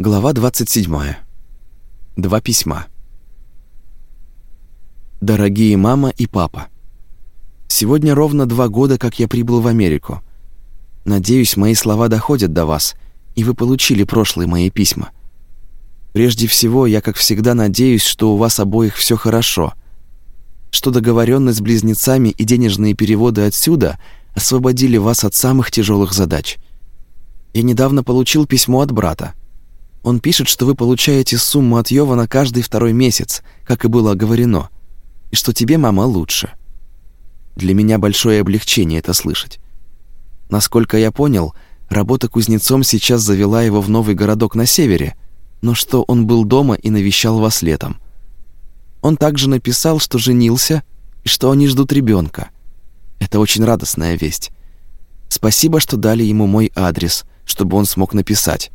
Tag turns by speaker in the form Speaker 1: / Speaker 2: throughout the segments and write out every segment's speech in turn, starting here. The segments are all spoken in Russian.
Speaker 1: Глава 27. Два письма. Дорогие мама и папа, сегодня ровно два года, как я прибыл в Америку. Надеюсь, мои слова доходят до вас, и вы получили прошлые мои письма. Прежде всего, я, как всегда, надеюсь, что у вас обоих все хорошо, что договоренность с близнецами и денежные переводы отсюда освободили вас от самых тяжелых задач. Я недавно получил письмо от брата. Он пишет, что вы получаете сумму от Йована каждый второй месяц, как и было оговорено, и что тебе, мама, лучше. Для меня большое облегчение это слышать. Насколько я понял, работа кузнецом сейчас завела его в новый городок на севере, но что он был дома и навещал вас летом. Он также написал, что женился и что они ждут ребенка. Это очень радостная весть. Спасибо, что дали ему мой адрес, чтобы он смог написать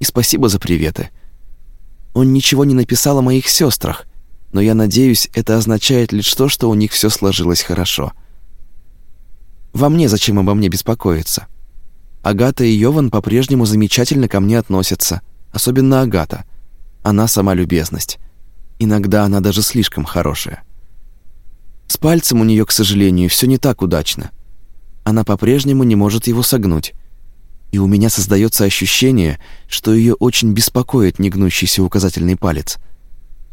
Speaker 1: и спасибо за приветы. Он ничего не написал о моих сестрах, но я надеюсь, это означает лишь то, что у них все сложилось хорошо. Вам не зачем обо мне беспокоиться. Агата и Йован по-прежнему замечательно ко мне относятся, особенно Агата. Она сама любезность. Иногда она даже слишком хорошая. С пальцем у нее, к сожалению, все не так удачно. Она по-прежнему не может его согнуть и у меня создается ощущение, что ее очень беспокоит негнущийся указательный палец.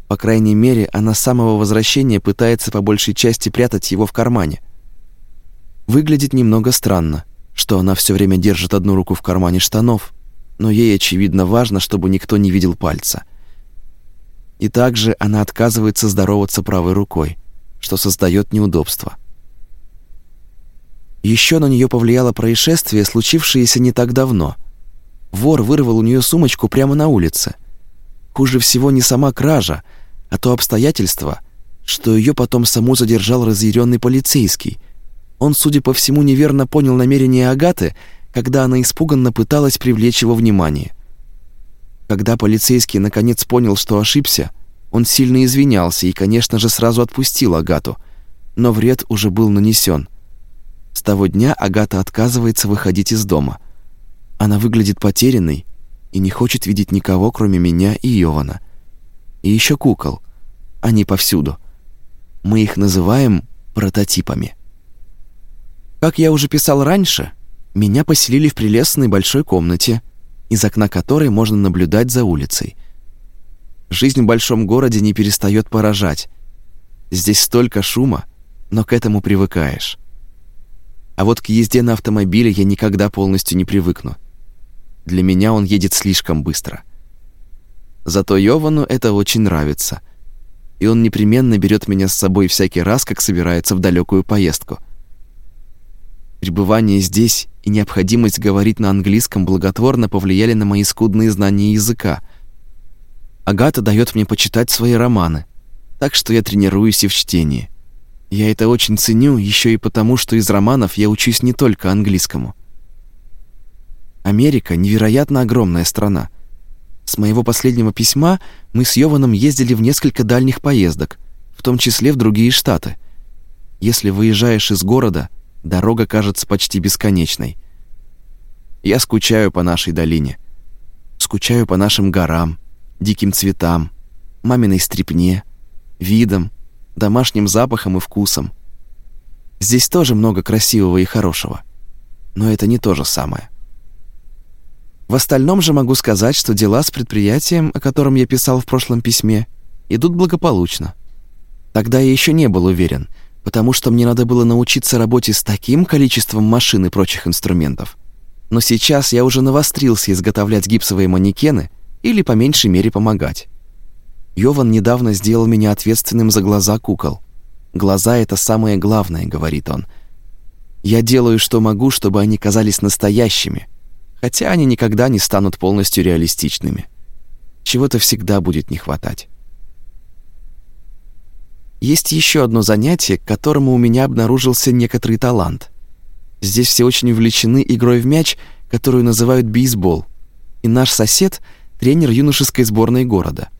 Speaker 1: По крайней мере, она с самого возвращения пытается по большей части прятать его в кармане. Выглядит немного странно, что она все время держит одну руку в кармане штанов, но ей очевидно важно, чтобы никто не видел пальца. И также она отказывается здороваться правой рукой, что создает неудобства. Еще на нее повлияло происшествие, случившееся не так давно. Вор вырвал у нее сумочку прямо на улице. Хуже всего не сама кража, а то обстоятельство, что ее потом саму задержал разъяренный полицейский. Он, судя по всему, неверно понял намерение Агаты, когда она испуганно пыталась привлечь его внимание. Когда полицейский наконец понял, что ошибся, он сильно извинялся и, конечно же, сразу отпустил Агату, но вред уже был нанесен. С того дня Агата отказывается выходить из дома. Она выглядит потерянной и не хочет видеть никого, кроме меня и Йована. И еще кукол. Они повсюду. Мы их называем прототипами. Как я уже писал раньше, меня поселили в прелестной большой комнате, из окна которой можно наблюдать за улицей. Жизнь в большом городе не перестает поражать. Здесь столько шума, но к этому привыкаешь. А вот к езде на автомобиле я никогда полностью не привыкну. Для меня он едет слишком быстро. Зато Йовану это очень нравится. И он непременно берет меня с собой всякий раз, как собирается в далекую поездку. Пребывание здесь и необходимость говорить на английском благотворно повлияли на мои скудные знания языка. Агата дает мне почитать свои романы, так что я тренируюсь и в чтении. Я это очень ценю еще и потому, что из романов я учусь не только английскому. Америка невероятно огромная страна. С моего последнего письма мы с Йованом ездили в несколько дальних поездок, в том числе в другие штаты. Если выезжаешь из города, дорога кажется почти бесконечной. Я скучаю по нашей долине. Скучаю по нашим горам, диким цветам, маминой стрипне, видам, домашним запахом и вкусом. Здесь тоже много красивого и хорошего, но это не то же самое. В остальном же могу сказать, что дела с предприятием, о котором я писал в прошлом письме, идут благополучно. Тогда я еще не был уверен, потому что мне надо было научиться работе с таким количеством машин и прочих инструментов. Но сейчас я уже навострился изготовлять гипсовые манекены или по меньшей мере помогать. Йован недавно сделал меня ответственным за глаза кукол. Глаза — это самое главное, говорит он. Я делаю, что могу, чтобы они казались настоящими, хотя они никогда не станут полностью реалистичными. Чего-то всегда будет не хватать. Есть еще одно занятие, к которому у меня обнаружился некоторый талант. Здесь все очень увлечены игрой в мяч, которую называют бейсбол. И наш сосед — тренер юношеской сборной города —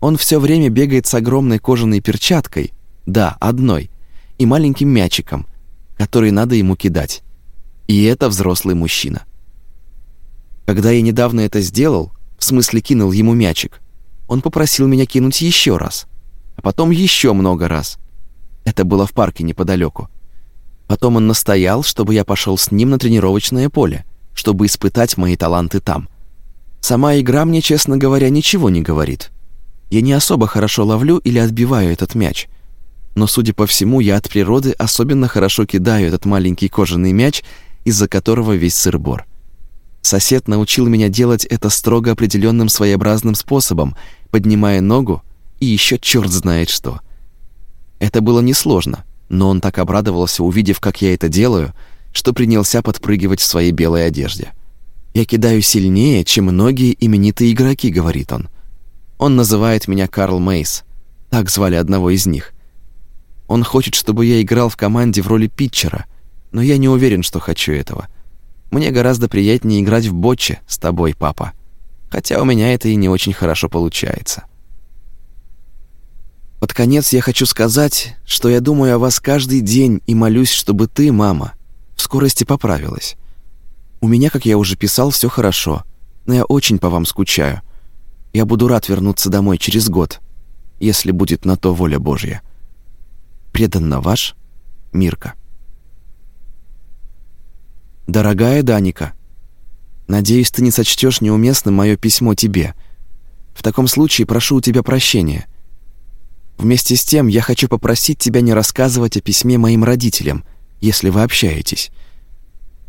Speaker 1: он все время бегает с огромной кожаной перчаткой, да, одной, и маленьким мячиком, который надо ему кидать. И это взрослый мужчина. Когда я недавно это сделал, в смысле кинул ему мячик, он попросил меня кинуть еще раз, а потом еще много раз. Это было в парке неподалеку. Потом он настоял, чтобы я пошел с ним на тренировочное поле, чтобы испытать мои таланты там. Сама игра мне, честно говоря, ничего не говорит. Я не особо хорошо ловлю или отбиваю этот мяч. Но, судя по всему, я от природы особенно хорошо кидаю этот маленький кожаный мяч, из-за которого весь сыр-бор. Сосед научил меня делать это строго определенным своеобразным способом, поднимая ногу и еще черт знает что. Это было несложно, но он так обрадовался, увидев, как я это делаю, что принялся подпрыгивать в своей белой одежде. «Я кидаю сильнее, чем многие именитые игроки», — говорит он. Он называет меня Карл Мейс. Так звали одного из них. Он хочет, чтобы я играл в команде в роли питчера, но я не уверен, что хочу этого. Мне гораздо приятнее играть в ботче с тобой, папа. Хотя у меня это и не очень хорошо получается. Под конец я хочу сказать, что я думаю о вас каждый день и молюсь, чтобы ты, мама, в скорости поправилась. У меня, как я уже писал, все хорошо, но я очень по вам скучаю. Я буду рад вернуться домой через год, если будет на то воля Божья. Преданно ваш, Мирка. Дорогая Даника, надеюсь, ты не сочтешь неуместным мое письмо тебе. В таком случае прошу у тебя прощения. Вместе с тем я хочу попросить тебя не рассказывать о письме моим родителям, если вы общаетесь.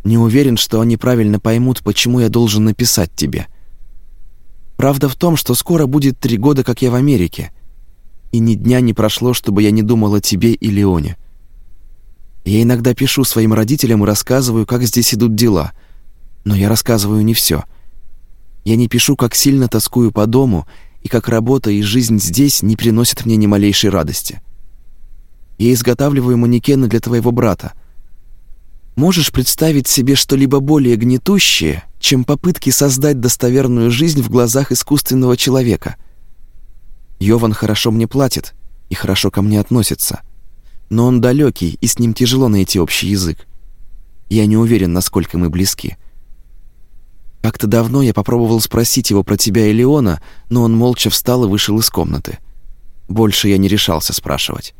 Speaker 1: Не уверен, что они правильно поймут, почему я должен написать тебе. Правда в том, что скоро будет три года, как я в Америке, и ни дня не прошло, чтобы я не думал о тебе и Леоне. Я иногда пишу своим родителям и рассказываю, как здесь идут дела, но я рассказываю не все. Я не пишу, как сильно тоскую по дому и как работа и жизнь здесь не приносят мне ни малейшей радости. Я изготавливаю манекены для твоего брата — Можешь представить себе что-либо более гнетущее, чем попытки создать достоверную жизнь в глазах искусственного человека? Йован хорошо мне платит и хорошо ко мне относится, но он далекий, и с ним тяжело найти общий язык. Я не уверен, насколько мы близки. Как-то давно я попробовал спросить его про тебя и Леона, но он молча встал и вышел из комнаты. Больше я не решался спрашивать.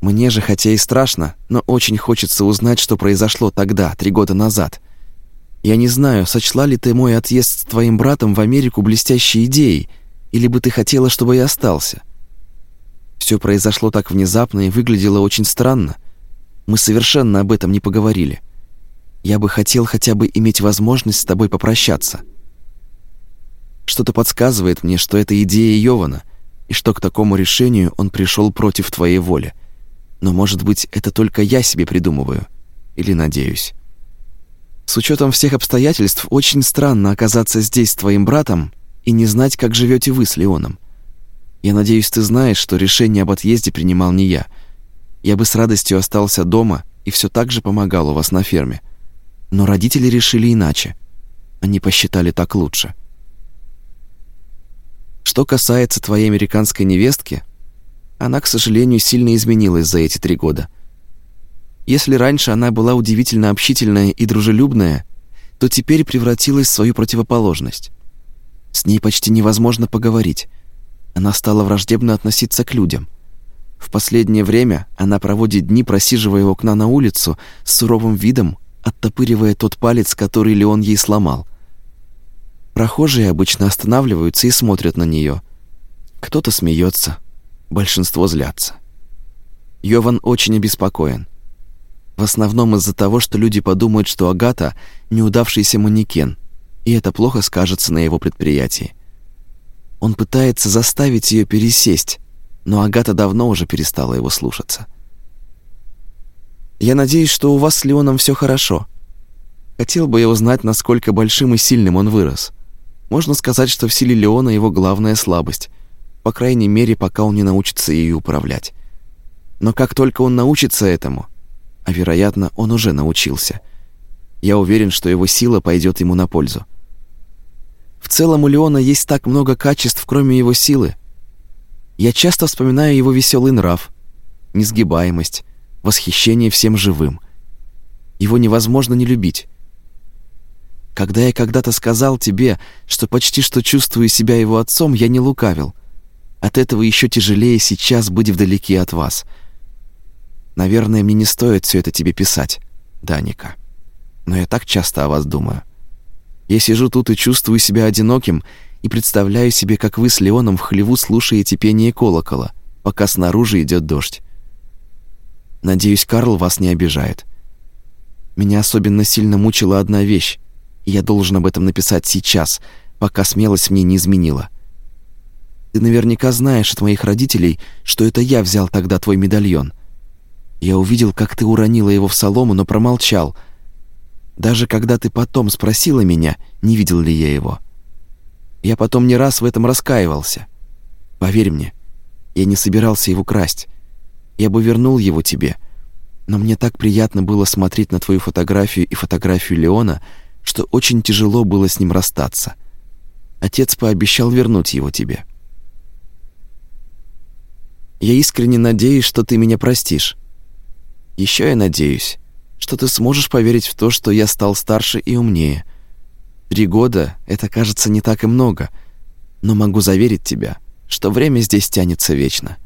Speaker 1: Мне же, хотя и страшно, но очень хочется узнать, что произошло тогда, три года назад. Я не знаю, сочла ли ты мой отъезд с твоим братом в Америку блестящей идеей, или бы ты хотела, чтобы я остался. Все произошло так внезапно и выглядело очень странно. Мы совершенно об этом не поговорили. Я бы хотел хотя бы иметь возможность с тобой попрощаться. Что-то подсказывает мне, что это идея Йована, и что к такому решению он пришел против твоей воли. Но, может быть, это только я себе придумываю. Или надеюсь. С учетом всех обстоятельств, очень странно оказаться здесь с твоим братом и не знать, как живете вы с Леоном. Я надеюсь, ты знаешь, что решение об отъезде принимал не я. Я бы с радостью остался дома и все так же помогал у вас на ферме. Но родители решили иначе. Они посчитали так лучше. Что касается твоей американской невестки, она, к сожалению, сильно изменилась за эти три года. Если раньше она была удивительно общительная и дружелюбная, то теперь превратилась в свою противоположность. С ней почти невозможно поговорить. Она стала враждебно относиться к людям. В последнее время она проводит дни, просиживая у окна на улицу, с суровым видом, оттопыривая тот палец, который Леон ей сломал. Прохожие обычно останавливаются и смотрят на нее. Кто-то смеется, большинство злятся. Йован очень обеспокоен. В основном из-за того, что люди подумают, что Агата — неудавшийся манекен, и это плохо скажется на его предприятии. Он пытается заставить ее пересесть, но Агата давно уже перестала его слушаться. «Я надеюсь, что у вас с Леоном все хорошо. Хотел бы я узнать, насколько большим и сильным он вырос. Можно сказать, что в силе Леона его главная слабость по крайней мере, пока он не научится ею управлять. Но как только он научится этому, а вероятно, он уже научился, я уверен, что его сила пойдет ему на пользу. В целом у Леона есть так много качеств, кроме его силы. Я часто вспоминаю его веселый нрав, несгибаемость, восхищение всем живым. Его невозможно не любить. Когда я когда-то сказал тебе, что почти что чувствую себя его отцом, я не лукавил. От этого еще тяжелее сейчас быть вдалеке от вас. Наверное, мне не стоит все это тебе писать, Даника. Но я так часто о вас думаю. Я сижу тут и чувствую себя одиноким и представляю себе, как вы с Леоном в хлеву слушаете пение колокола, пока снаружи идет дождь. Надеюсь, Карл вас не обижает. Меня особенно сильно мучила одна вещь, и я должен об этом написать сейчас, пока смелость мне не изменила. Ты наверняка знаешь от моих родителей, что это я взял тогда твой медальон. Я увидел, как ты уронила его в солому, но промолчал. Даже когда ты потом спросила меня, не видел ли я его. Я потом не раз в этом раскаивался. Поверь мне, я не собирался его красть. Я бы вернул его тебе. Но мне так приятно было смотреть на твою фотографию и фотографию Леона, что очень тяжело было с ним расстаться. Отец пообещал вернуть его тебе. Я искренне надеюсь, что ты меня простишь. Еще я надеюсь, что ты сможешь поверить в то, что я стал старше и умнее. Три года — это, кажется, не так и много, но могу заверить тебя, что время здесь тянется вечно.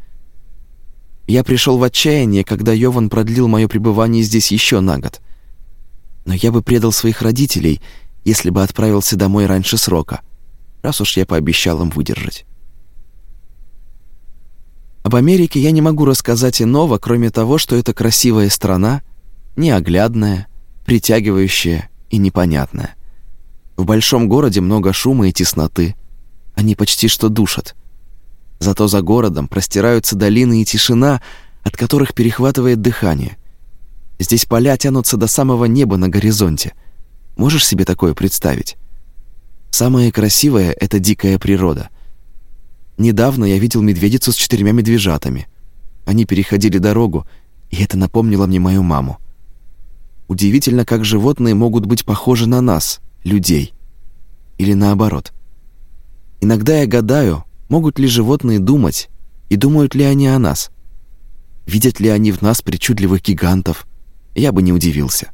Speaker 1: Я пришел в отчаяние, когда Йован продлил мое пребывание здесь еще на год. Но я бы предал своих родителей, если бы отправился домой раньше срока, раз уж я пообещал им выдержать. Об Америке я не могу рассказать иного, кроме того, что это красивая страна, неоглядная, притягивающая и непонятная. В большом городе много шума и тесноты. Они почти что душат. Зато за городом простираются долины и тишина, от которых перехватывает дыхание. Здесь поля тянутся до самого неба на горизонте. Можешь себе такое представить? Самое красивое — это дикая природа — Недавно я видел медведицу с четырьмя медвежатами. Они переходили дорогу, и это напомнило мне мою маму. Удивительно, как животные могут быть похожи на нас, людей. Или наоборот. Иногда я гадаю, могут ли животные думать, и думают ли они о нас. Видят ли они в нас причудливых гигантов? Я бы не удивился.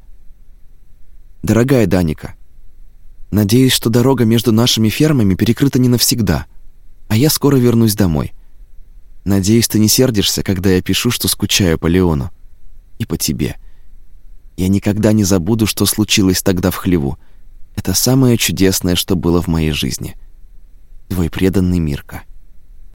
Speaker 1: Дорогая Даника, надеюсь, что дорога между нашими фермами перекрыта не навсегда — а я скоро вернусь домой. Надеюсь, ты не сердишься, когда я пишу, что скучаю по Леону. И по тебе. Я никогда не забуду, что случилось тогда в хлеву. Это самое чудесное, что было в моей жизни. Твой преданный Мирка.